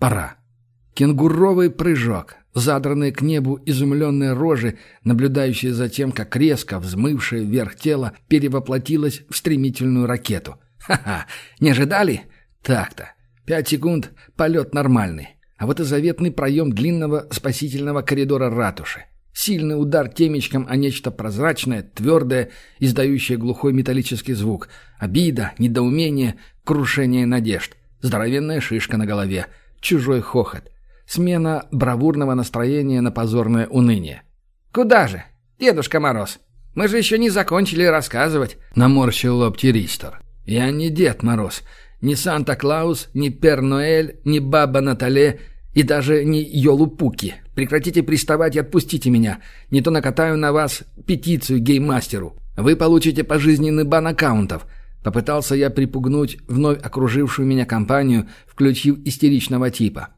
Пора. Кенгуровый прыжок, задранные к небу изумленные рожи, наблюдающие за тем, как резко взмывшее вверх тело перевоплотилось в стремительную ракету. Ха-ха, не ожидали? Так-то. Пять секунд, полет нормальный. А вот и заветный проем длинного спасительного коридора ратуши. Сильный удар темечком о нечто прозрачное, твердое, издающее глухой металлический звук. Обида, недоумение, крушение надежд. Здоровенная шишка на голове. Чужой хохот. Смена бравурного настроения на позорное уныние. «Куда же, Дедушка Мороз? Мы же еще не закончили рассказывать», — наморщил лоб Тиристор. «Я не Дед Мороз, ни Санта-Клаус, ни Пер-Ноэль, ни Баба Натале и даже не Йолупуки. Прекратите приставать и отпустите меня. Не то накатаю на вас петицию геймастеру. Вы получите пожизненный бан аккаунтов». Попытался я припугнуть вновь окружившую меня компанию, включив истеричного типа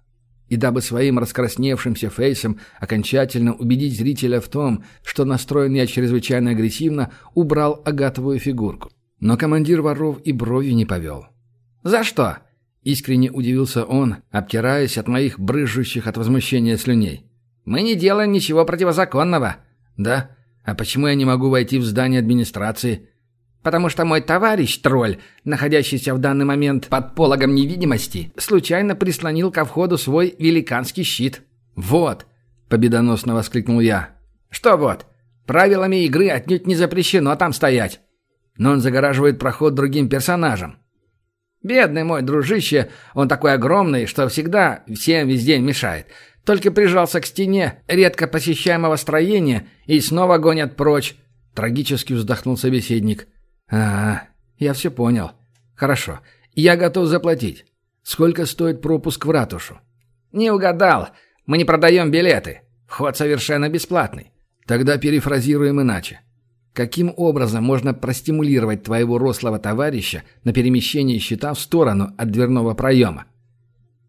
и дабы своим раскрасневшимся фейсом окончательно убедить зрителя в том, что настроен я чрезвычайно агрессивно, убрал агатовую фигурку. Но командир воров и бровью не повел. «За что?» — искренне удивился он, обтираясь от моих брызжущих от возмущения слюней. «Мы не делаем ничего противозаконного». «Да? А почему я не могу войти в здание администрации?» Потому что мой товарищ, тролль, находящийся в данный момент под пологом невидимости, случайно прислонил ко входу свой великанский щит». «Вот!» — победоносно воскликнул я. «Что вот? Правилами игры отнюдь не запрещено там стоять. Но он загораживает проход другим персонажам». «Бедный мой дружище, он такой огромный, что всегда всем везде мешает. Только прижался к стене редко посещаемого строения и снова гонят прочь». Трагически вздохнул собеседник. «А, я все понял. Хорошо. Я готов заплатить. Сколько стоит пропуск в ратушу?» «Не угадал. Мы не продаем билеты. Вход совершенно бесплатный». «Тогда перефразируем иначе. Каким образом можно простимулировать твоего рослого товарища на перемещение щита в сторону от дверного проема?»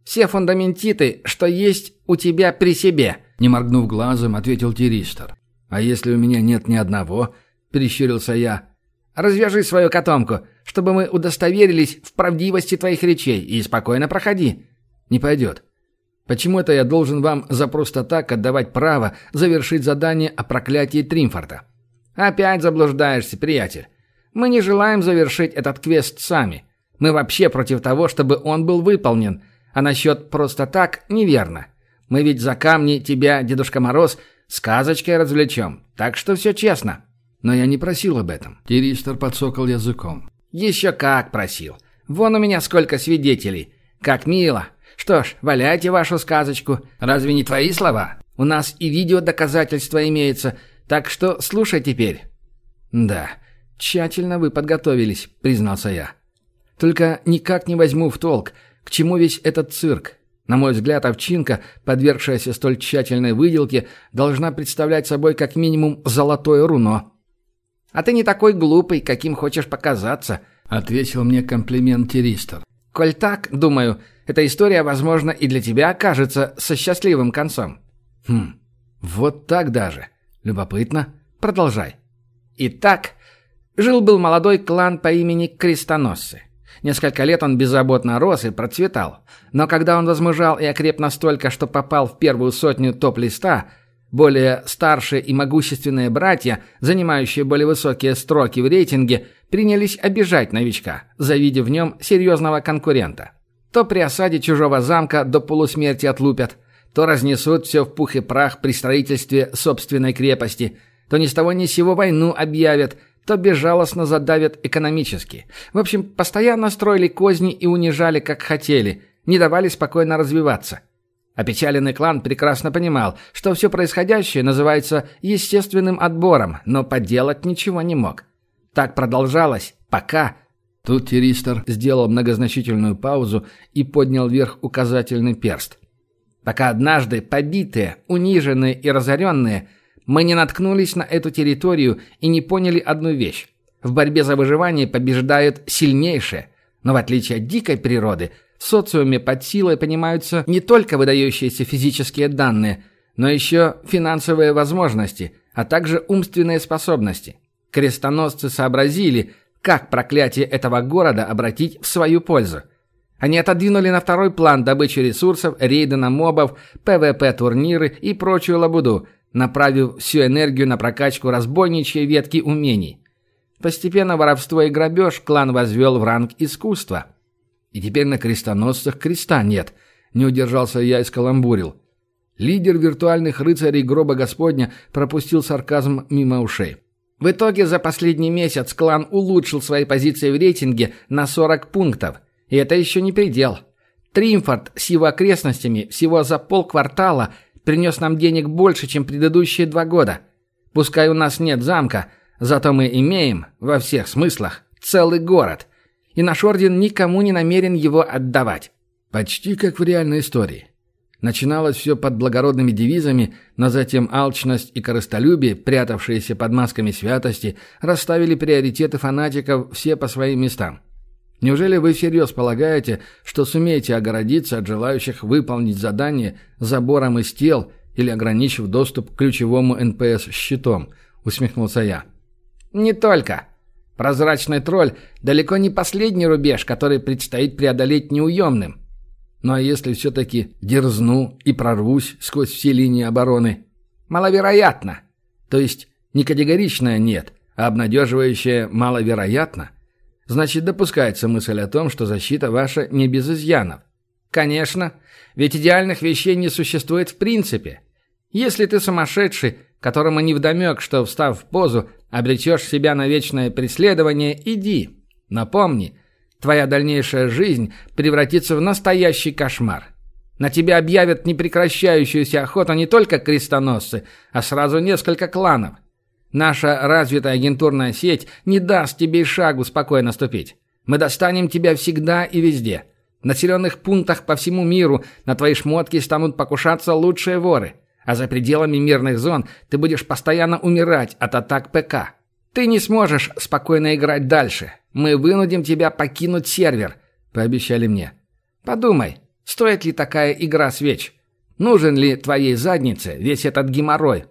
«Все фундаментиты, что есть у тебя при себе», — не моргнув глазом, ответил Тиристор. «А если у меня нет ни одного?» — перещурился я. Развяжи свою котомку, чтобы мы удостоверились в правдивости твоих речей, и спокойно проходи». «Не пойдет. Почему это я должен вам за просто так отдавать право завершить задание о проклятии Тримфорда?» «Опять заблуждаешься, приятель. Мы не желаем завершить этот квест сами. Мы вообще против того, чтобы он был выполнен. А насчет «просто так» неверно. Мы ведь за камни тебя, Дедушка Мороз, сказочкой развлечем. Так что все честно». Но я не просил об этом. Тиристер подсокал языком. Еще как просил. Вон у меня сколько свидетелей. Как мило. Что ж, валяйте вашу сказочку. Разве не твои слова? У нас и видео доказательства имеется, так что слушай теперь. Да, тщательно вы подготовились, признался я. Только никак не возьму в толк, к чему весь этот цирк. На мой взгляд, овчинка, подвергшаяся столь тщательной выделке, должна представлять собой как минимум золотое руно. А ты не такой глупый, каким хочешь показаться», — ответил мне комплимент Тиристор. «Коль так, думаю, эта история, возможно, и для тебя окажется со счастливым концом». «Хм, вот так даже. Любопытно. Продолжай». «Итак, жил-был молодой клан по имени Крестоносцы. Несколько лет он беззаботно рос и процветал. Но когда он возмужал и окреп настолько, что попал в первую сотню топ-листа — более старшие и могущественные братья, занимающие более высокие строки в рейтинге, принялись обижать новичка, завидев в нем серьезного конкурента. То при осаде чужого замка до полусмерти отлупят, то разнесут все в пух и прах при строительстве собственной крепости, то ни с того ни с сего войну объявят, то безжалостно задавят экономически. В общем, постоянно строили козни и унижали, как хотели, не давали спокойно развиваться. Опечаленный клан прекрасно понимал, что все происходящее называется естественным отбором, но поделать ничего не мог. Так продолжалось, пока... Тут Тиристор сделал многозначительную паузу и поднял вверх указательный перст. Пока однажды побитые, униженные и разоренные, мы не наткнулись на эту территорию и не поняли одну вещь. В борьбе за выживание побеждают сильнейшие, но в отличие от дикой природы – социуме под силой понимаются не только выдающиеся физические данные, но еще финансовые возможности, а также умственные способности. Крестоносцы сообразили, как проклятие этого города обратить в свою пользу. Они отодвинули на второй план добычу ресурсов, рейды на мобов, ПВП-турниры и прочую лабуду, направив всю энергию на прокачку разбойничьей ветки умений. Постепенно воровство и грабеж клан возвел в ранг искусства. И теперь на крестоносцах креста нет. Не удержался я и скаламбурил. Лидер виртуальных рыцарей гроба Господня пропустил сарказм мимо ушей. В итоге за последний месяц клан улучшил свои позиции в рейтинге на 40 пунктов. И это еще не предел. Тримфорд с его окрестностями всего за полквартала принес нам денег больше, чем предыдущие два года. Пускай у нас нет замка – Зато мы имеем, во всех смыслах, целый город. И наш орден никому не намерен его отдавать. Почти как в реальной истории. Начиналось все под благородными девизами, но затем алчность и корыстолюбие, прятавшиеся под масками святости, расставили приоритеты фанатиков все по своим местам. Неужели вы всерьез полагаете, что сумеете огородиться от желающих выполнить задание забором из тел или ограничив доступ к ключевому НПС щитом? Усмехнулся я. Не только. Прозрачный тролль далеко не последний рубеж, который предстоит преодолеть неуемным. Ну а если все-таки дерзну и прорвусь сквозь все линии обороны? Маловероятно. То есть не категоричное «нет», а обнадеживающее «маловероятно»? Значит, допускается мысль о том, что защита ваша не без изъянов. Конечно, ведь идеальных вещей не существует в принципе. Если ты сумасшедший, которому невдомек, что, встав в позу, обречешь себя на вечное преследование, иди. Напомни, твоя дальнейшая жизнь превратится в настоящий кошмар. На тебя объявят непрекращающуюся охоту не только крестоносцы, а сразу несколько кланов. Наша развитая агентурная сеть не даст тебе и шагу спокойно ступить. Мы достанем тебя всегда и везде. В населенных пунктах по всему миру на твои шмотки станут покушаться лучшие воры. А за пределами мирных зон ты будешь постоянно умирать от атак ПК. Ты не сможешь спокойно играть дальше. Мы вынудим тебя покинуть сервер, пообещали мне. Подумай, стоит ли такая игра свеч? Нужен ли твоей заднице весь этот геморрой?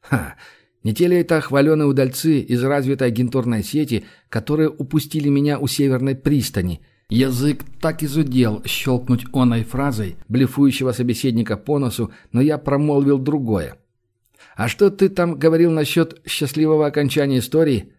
Ха, не те ли это хваленые удальцы из развитой агентурной сети, которые упустили меня у северной пристани Язык так изудел щелкнуть оной фразой блефующего собеседника по носу, но я промолвил другое. «А что ты там говорил насчет счастливого окончания истории?»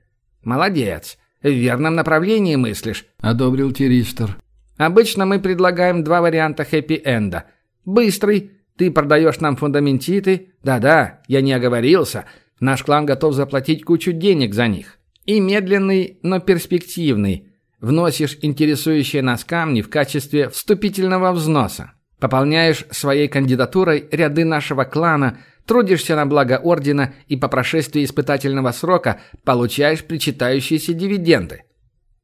«Молодец. В верном направлении мыслишь», — одобрил Тиристер. «Обычно мы предлагаем два варианта хэппи-энда. Быстрый. Ты продаешь нам фундаментиты. Да-да, я не оговорился. Наш клан готов заплатить кучу денег за них. И медленный, но перспективный. Вносишь интересующие нас камни в качестве вступительного взноса. Пополняешь своей кандидатурой ряды нашего клана, трудишься на благо ордена и по прошествии испытательного срока получаешь причитающиеся дивиденды.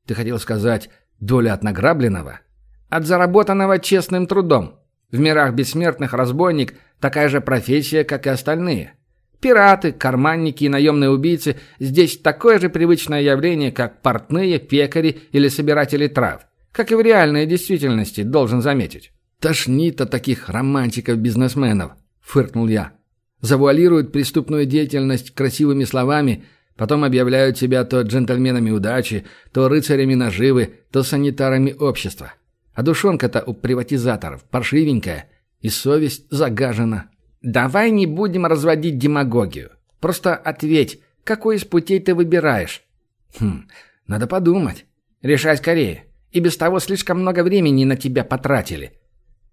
Ты хотел сказать доля от награбленного? От заработанного честным трудом. В мирах бессмертных разбойник такая же профессия, как и остальные. Пираты, карманники и наемные убийцы здесь такое же привычное явление, как портные, пекари или собиратели трав. Как и в реальной действительности, должен заметить. «Тошнит от таких романтиков-бизнесменов», — фыркнул я. «Завуалируют преступную деятельность красивыми словами, потом объявляют себя то джентльменами удачи, то рыцарями наживы, то санитарами общества. А душонка-то у приватизаторов паршивенькая, и совесть загажена, «Давай не будем разводить демагогию. Просто ответь, какой из путей ты выбираешь?» «Хм, надо подумать. Решай скорее. И без того слишком много времени на тебя потратили».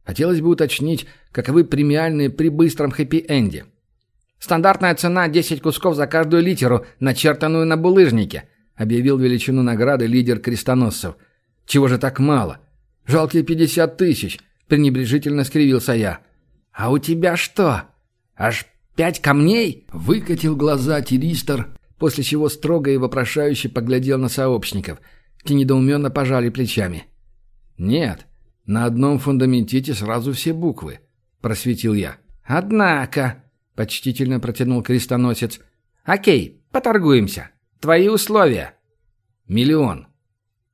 Хотелось бы уточнить, каковы премиальные при быстром хэппи-энде. «Стандартная цена – 10 кусков за каждую литеру, начертанную на булыжнике», – объявил величину награды лидер крестоносцев. «Чего же так мало? Жалкие 50 тысяч», – пренебрежительно скривился я. «А у тебя что? Аж пять камней?» Выкатил глаза Тиристор, после чего строго и вопрошающе поглядел на сообщников. Те недоуменно пожали плечами. «Нет, на одном фундаментите сразу все буквы», — просветил я. «Однако», — почтительно протянул крестоносец. «Окей, поторгуемся. Твои условия». «Миллион».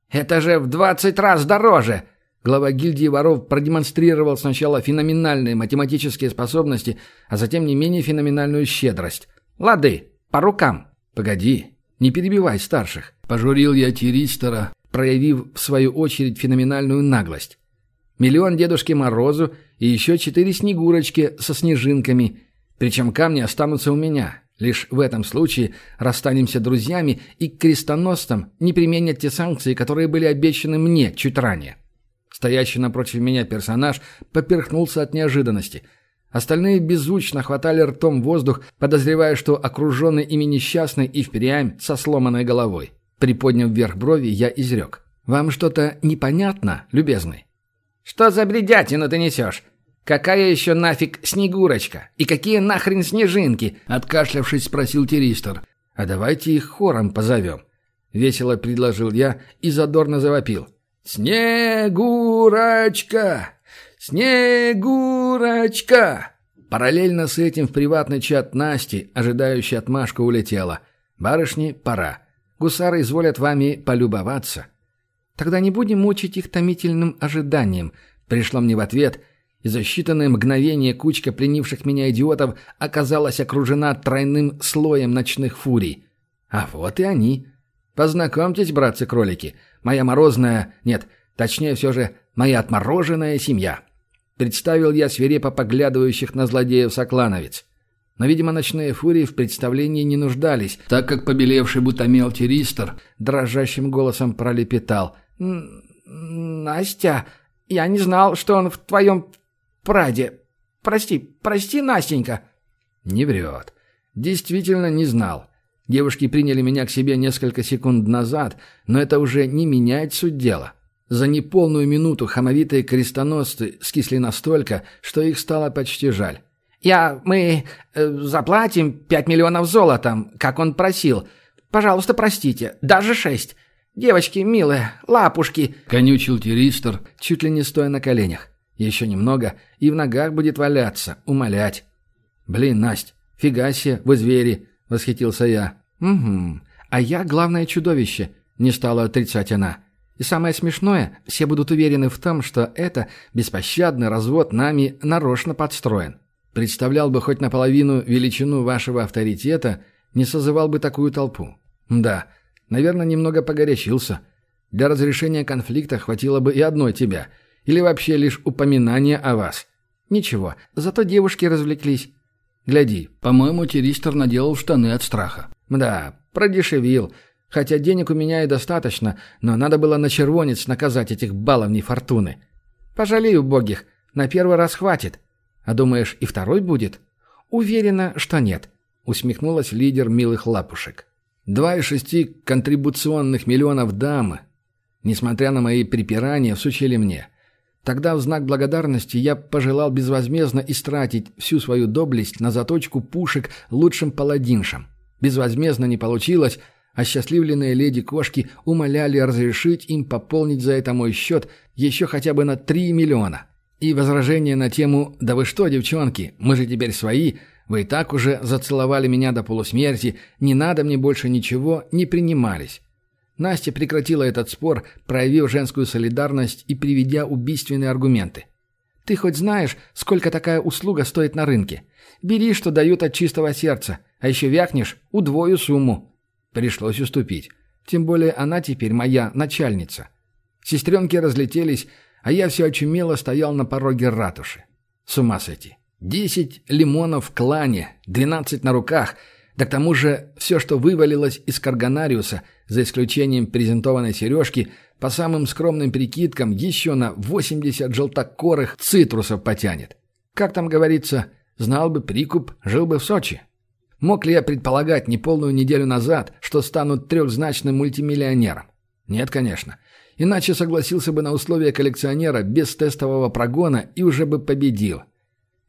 «Это же в двадцать раз дороже!» Глава гильдии воров продемонстрировал сначала феноменальные математические способности, а затем не менее феноменальную щедрость. «Лады, по рукам!» «Погоди, не перебивай старших!» Пожурил я Тиристера, проявив в свою очередь феноменальную наглость. миллион Дедушке Морозу и еще четыре Снегурочки со снежинками. Причем камни останутся у меня. Лишь в этом случае расстанемся друзьями и крестоносцам не применят те санкции, которые были обещаны мне чуть ранее. Стоящий напротив меня персонаж поперхнулся от неожиданности. Остальные беззвучно хватали ртом воздух, подозревая, что окруженный ими несчастный и впрямь со сломанной головой. Приподняв вверх брови, я изрек. «Вам что-то непонятно, любезный?» «Что за бредятину ты несешь? Какая еще нафиг Снегурочка? И какие нахрен снежинки?» Откашлявшись, спросил Теристор. «А давайте их хором позовем». Весело предложил я и задорно завопил. «Снегурочка! Снегурочка!» Параллельно с этим в приватный чат Насти, ожидающая отмашку, улетела. «Барышни, пора. Гусары изволят вами полюбоваться». «Тогда не будем мучить их томительным ожиданием», — пришло мне в ответ, и за считанные мгновения кучка пленивших меня идиотов оказалась окружена тройным слоем ночных фурий. А вот и они. Познакомьтесь, братцы-кролики, моя морозная... Нет, точнее все же, моя отмороженная семья. Представил я свирепо поглядывающих на злодеев соклановец. Но, видимо, ночные фурии в представлении не нуждались, так как побелевший бутомел Тиристор дрожащим голосом пролепетал. «Настя, я не знал, что он в твоем праде. Прости, прости, Настенька». Не врет. Действительно не знал. Девушки приняли меня к себе несколько секунд назад, но это уже не меняет суть дела. За неполную минуту хамовитые крестоносцы скисли настолько, что их стало почти жаль. «Я... мы... Э, заплатим пять миллионов золотом, как он просил. Пожалуйста, простите. Даже шесть. Девочки милые, лапушки!» — конючил Тиристор, чуть ли не стоя на коленях. Еще немного, и в ногах будет валяться, умолять. «Блин, Насть, фига себе, вы звери!» — восхитился я. «Угу. А я главное чудовище», — не стала отрицать она. «И самое смешное, все будут уверены в том, что это беспощадный развод нами нарочно подстроен. Представлял бы хоть наполовину величину вашего авторитета, не созывал бы такую толпу. Да, наверное, немного погорячился. Для разрешения конфликта хватило бы и одной тебя — или вообще лишь упоминание о вас? Ничего, зато девушки развлеклись. Гляди, по-моему, Тиристор наделал штаны от страха. Да, продешевил. Хотя денег у меня и достаточно, но надо было на червонец наказать этих баловней фортуны. Пожалею убогих, на первый раз хватит. А думаешь, и второй будет? Уверена, что нет, усмехнулась лидер милых лапушек. Два из шести контрибуционных миллионов дамы, несмотря на мои припирания, всучили мне. Тогда в знак благодарности я пожелал безвозмездно истратить всю свою доблесть на заточку пушек лучшим паладиншам. Безвозмездно не получилось, а счастливленные леди-кошки умоляли разрешить им пополнить за это мой счет еще хотя бы на 3 миллиона. И возражения на тему «Да вы что, девчонки, мы же теперь свои», вы и так уже зацеловали меня до полусмерти, не надо мне больше ничего, не принимались. Настя прекратила этот спор, проявив женскую солидарность и приведя убийственные аргументы. «Ты хоть знаешь, сколько такая услуга стоит на рынке? Бери, что дают от чистого сердца, а еще вякнешь – удвою сумму». Пришлось уступить. Тем более она теперь моя начальница. Сестренки разлетелись, а я все очумело стоял на пороге ратуши. С ума сойти. Десять лимонов в клане, двенадцать на руках – да к тому же все, что вывалилось из Карганариуса, за исключением презентованной сережки, по самым скромным прикидкам, еще на 80 желтокорых цитрусов потянет. Как там говорится, знал бы прикуп, жил бы в Сочи. Мог ли я предполагать неполную неделю назад, что стану трехзначным мультимиллионером? Нет, конечно. Иначе согласился бы на условия коллекционера без тестового прогона и уже бы победил.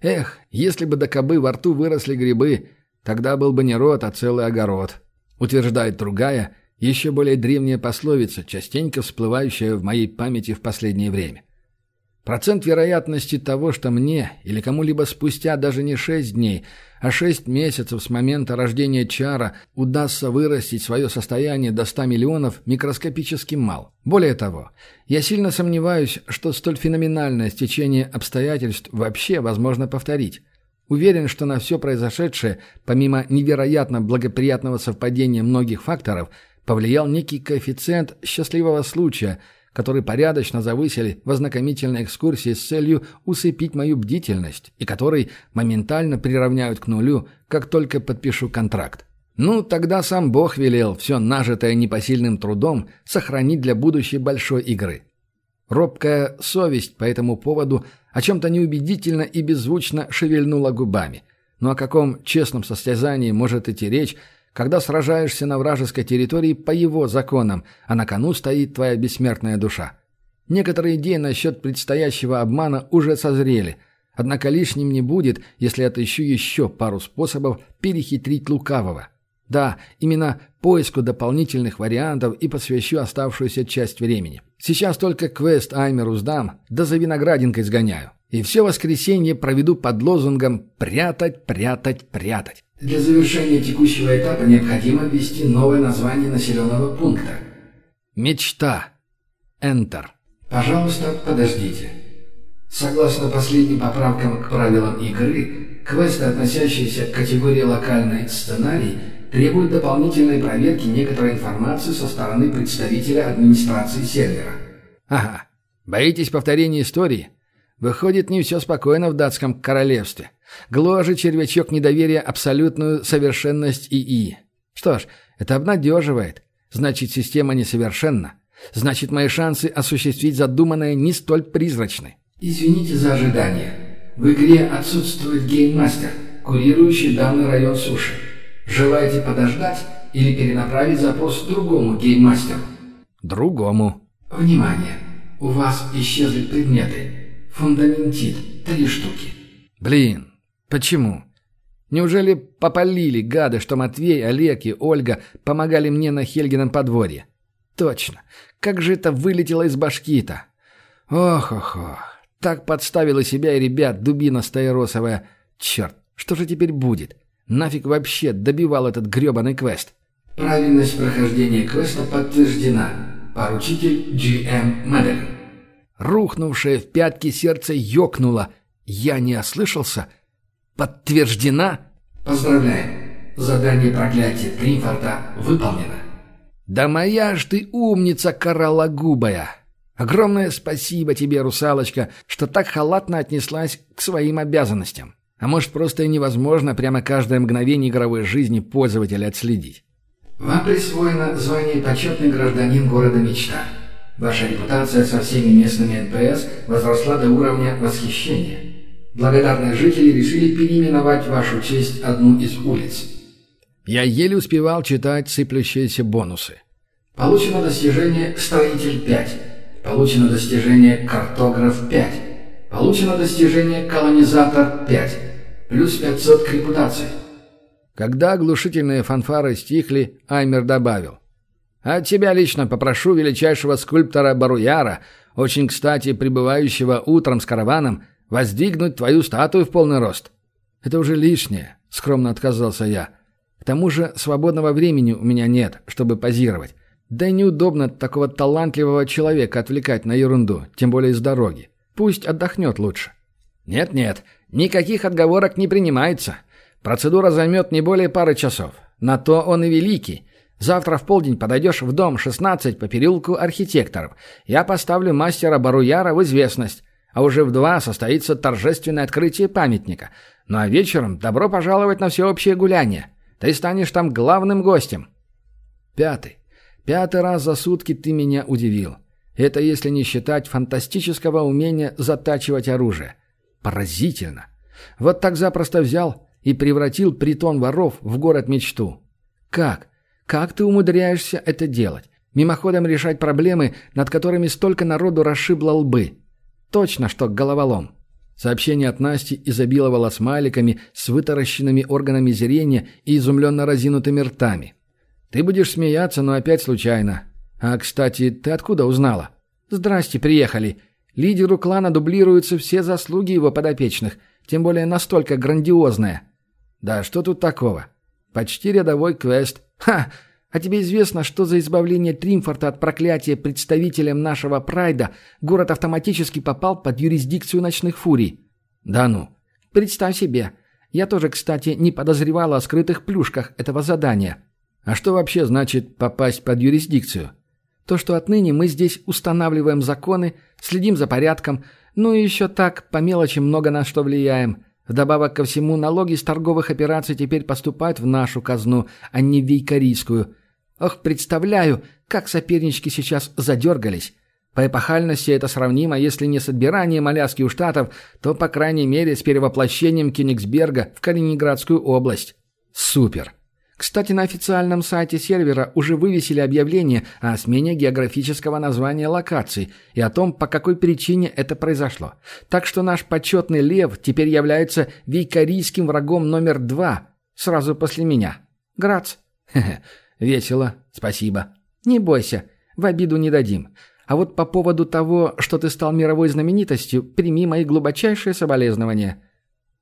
Эх, если бы до кобы во рту выросли грибы, Тогда был бы не род, а целый огород. Утверждает другая, еще более древняя пословица, частенько всплывающая в моей памяти в последнее время. Процент вероятности того, что мне или кому-либо спустя даже не шесть дней, а шесть месяцев с момента рождения Чара удастся вырастить свое состояние до ста миллионов, микроскопически мал. Более того, я сильно сомневаюсь, что столь феноменальное стечение обстоятельств вообще возможно повторить. Уверен, что на все произошедшее, помимо невероятно благоприятного совпадения многих факторов, повлиял некий коэффициент счастливого случая, которые порядочно завысили в ознакомительной экскурсии с целью усыпить мою бдительность и которые моментально приравняют к нулю, как только подпишу контракт. Ну, тогда сам Бог велел все нажитое непосильным трудом сохранить для будущей большой игры. Робкая совесть по этому поводу о чем-то неубедительно и беззвучно шевельнула губами. Но о каком честном состязании может идти речь, когда сражаешься на вражеской территории по его законам, а на кону стоит твоя бессмертная душа? Некоторые идеи насчет предстоящего обмана уже созрели, однако лишним не будет, если отыщу еще пару способов перехитрить лукавого. Да, именно поиску дополнительных вариантов и посвящу оставшуюся часть времени. Сейчас только квест Аймеру сдам, да за виноградинкой сгоняю. И все воскресенье проведу под лозунгом «прятать, прятать, прятать». Для завершения текущего этапа необходимо ввести новое название населенного пункта. Мечта. Enter. Пожалуйста, подождите. Согласно последним поправкам к правилам игры, квесты, относящиеся к категории «локальный сценарий», требует дополнительной проверки некоторой информации со стороны представителя администрации сервера. Ага. Боитесь повторения истории? Выходит, не все спокойно в датском королевстве. Гложет червячок недоверия абсолютную совершенность ИИ. Что ж, это обнадеживает. Значит, система несовершенна. Значит, мои шансы осуществить задуманное не столь призрачны. Извините за ожидание. В игре отсутствует гейммастер, курирующий данный район суши. Желаете подождать или перенаправить запрос другому гейммастеру? Другому. Внимание! У вас исчезли предметы. Фундаментит. Три штуки. Блин, почему? Неужели попалили гады, что Матвей, Олег и Ольга помогали мне на Хельгином подворье? Точно. Как же это вылетело из башки-то? Ох-ох-ох. Так подставила себя и ребят дубина стаиросовая. Черт, что же теперь будет? Нафиг вообще добивал этот грёбаный квест? Правильность прохождения квеста подтверждена. Поручитель GM Мэдалин. Рухнувшее в пятки сердце ёкнуло. Я не ослышался? Подтверждена? Поздравляем. Задание проклятия Тримфорта выполнено. Да моя ж ты умница кораллогубая. Огромное спасибо тебе, русалочка, что так халатно отнеслась к своим обязанностям. А может, просто и невозможно прямо каждое мгновение игровой жизни пользователя отследить. Вам присвоено звание «Почетный гражданин города Мечта». Ваша репутация со всеми местными НПС возросла до уровня восхищения. Благодарные жители решили переименовать в вашу честь одну из улиц. Я еле успевал читать сыплющиеся бонусы. Получено достижение «Строитель 5». Получено достижение «Картограф 5». Получено достижение «Колонизатор 5». Плюс 500 к репутации. Когда оглушительные фанфары стихли, Аймер добавил. «От тебя лично попрошу величайшего скульптора Баруяра, очень кстати пребывающего утром с караваном, воздвигнуть твою статую в полный рост». «Это уже лишнее», — скромно отказался я. «К тому же свободного времени у меня нет, чтобы позировать. Да и неудобно такого талантливого человека отвлекать на ерунду, тем более с дороги. Пусть отдохнет лучше». «Нет-нет, никаких отговорок не принимается. Процедура займет не более пары часов. На то он и великий. Завтра в полдень подойдешь в дом 16 по переулку архитекторов. Я поставлю мастера Баруяра в известность. А уже в два состоится торжественное открытие памятника. Ну а вечером добро пожаловать на всеобщее гуляние. Ты станешь там главным гостем». Пятый. Пятый раз за сутки ты меня удивил. Это если не считать фантастического умения затачивать оружие. Поразительно. Вот так запросто взял и превратил притон воров в город-мечту. Как? Как ты умудряешься это делать? Мимоходом решать проблемы, над которыми столько народу расшибло лбы. Точно, что головолом. Сообщение от Насти изобиловало смайликами с вытаращенными органами зрения и изумленно разинутыми ртами. «Ты будешь смеяться, но опять случайно. А, кстати, ты откуда узнала?» «Здрасте, приехали. Лидеру клана дублируются все заслуги его подопечных, тем более настолько грандиозные. Да что тут такого? Почти рядовой квест. Ха! А тебе известно, что за избавление Тримфорта от проклятия представителем нашего прайда город автоматически попал под юрисдикцию ночных фурий? Да ну. Представь себе. Я тоже, кстати, не подозревала о скрытых плюшках этого задания. А что вообще значит попасть под юрисдикцию? То, что отныне мы здесь устанавливаем законы, следим за порядком, ну и еще так, по мелочи много на что влияем. Вдобавок ко всему, налоги с торговых операций теперь поступают в нашу казну, а не в вейкарийскую. Ох, представляю, как сопернички сейчас задергались. По эпохальности это сравнимо, если не с отбиранием Аляски у Штатов, то, по крайней мере, с перевоплощением Кенигсберга в Калининградскую область. Супер! Кстати, на официальном сайте сервера уже вывесили объявление о смене географического названия локаций и о том, по какой причине это произошло. Так что наш почетный лев теперь является вейкарийским врагом номер два, сразу после меня. Грац. Хе-хе. Весело. Спасибо. Не бойся. В обиду не дадим. А вот по поводу того, что ты стал мировой знаменитостью, прими мои глубочайшие соболезнования.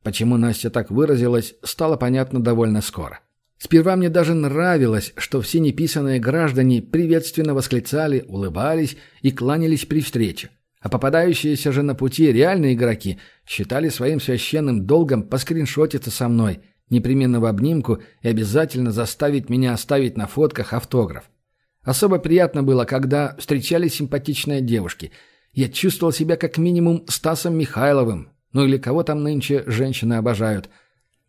Почему Настя так выразилась, стало понятно довольно скоро. Сперва мне даже нравилось, что все неписанные граждане приветственно восклицали, улыбались и кланялись при встрече. А попадающиеся же на пути реальные игроки считали своим священным долгом поскриншотиться со мной, непременно в обнимку и обязательно заставить меня оставить на фотках автограф. Особо приятно было, когда встречались симпатичные девушки. Я чувствовал себя как минимум Стасом Михайловым, ну или кого там нынче женщины обожают –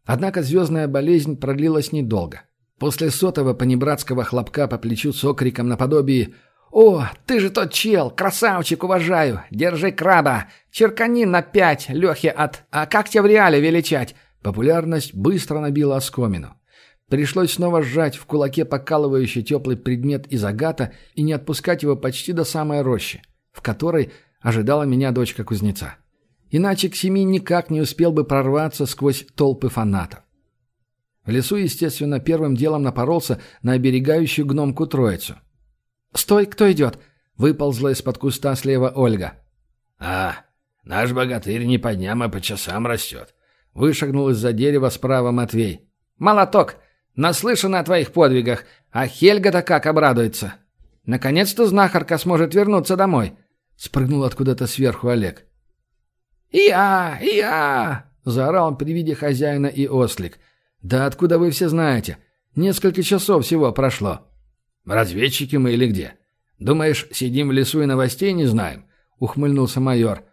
Однако звездная болезнь продлилась недолго. После сотого понебратского хлопка по плечу с окриком наподобие «О, ты же тот чел! Красавчик, уважаю! Держи краба! Черкани на пять, Лехе от... А как тебя в реале величать?» Популярность быстро набила оскомину. Пришлось снова сжать в кулаке покалывающий теплый предмет из агата и не отпускать его почти до самой рощи, в которой ожидала меня дочка кузнеца. Иначе к семи никак не успел бы прорваться сквозь толпы фанатов. В лесу, естественно, первым делом напоролся на оберегающую гномку троицу. «Стой, кто идет?» — выползла из-под куста слева Ольга. «А, наш богатырь не по дням, а по часам растет», — вышагнул из-за дерева справа Матвей. «Молоток! Наслышан о твоих подвигах, а Хельга-то как обрадуется! Наконец-то знахарка сможет вернуться домой!» — спрыгнул откуда-то сверху Олег. «Я! Я!» — заорал он при виде хозяина и ослик. «Да откуда вы все знаете? Несколько часов всего прошло». «Разведчики мы или где? Думаешь, сидим в лесу и новостей не знаем?» — ухмыльнулся майор.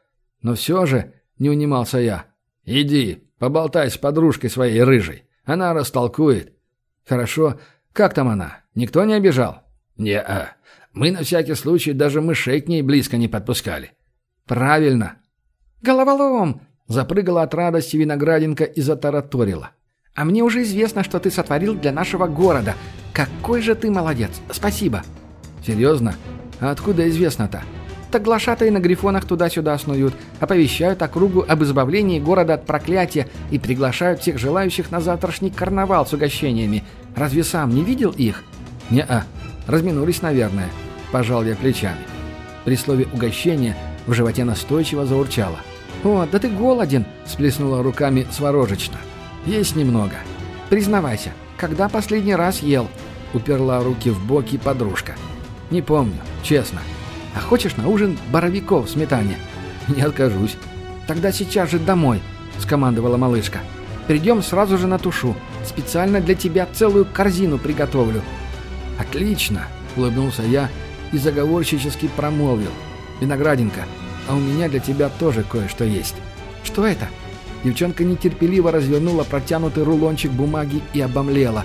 «Но все же...» — не унимался я. «Иди, поболтай с подружкой своей рыжей. Она растолкует». «Хорошо. Как там она? Никто не обижал?» «Не-а. Мы на всякий случай даже мышей к ней близко не подпускали». «Правильно. «Головолом!» — запрыгала от радости виноградинка и затараторила. «А мне уже известно, что ты сотворил для нашего города. Какой же ты молодец! Спасибо!» «Серьезно? А откуда известно-то?» Так глашатые на грифонах туда-сюда снуют, оповещают округу об избавлении города от проклятия и приглашают всех желающих на завтрашний карнавал с угощениями. Разве сам не видел их? Не-а. Разминулись, наверное. Пожал я плечами. При слове «угощение» в животе настойчиво заурчало. «О, да ты голоден!» – сплеснула руками сворожечно. «Есть немного». «Признавайся, когда последний раз ел?» – уперла руки в боки подружка. «Не помню, честно. А хочешь на ужин боровиков в сметане?» «Не откажусь». «Тогда сейчас же домой», – скомандовала малышка. «Придем сразу же на тушу. Специально для тебя целую корзину приготовлю». «Отлично!» – улыбнулся я и заговорщически промолвил. «Виноградинка, а у меня для тебя тоже кое-что есть». «Что это?» Девчонка нетерпеливо развернула протянутый рулончик бумаги и обомлела.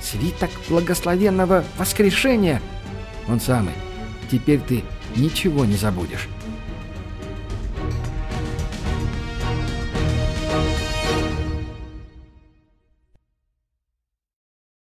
«Свиток благословенного воскрешения!» «Он самый. Теперь ты ничего не забудешь».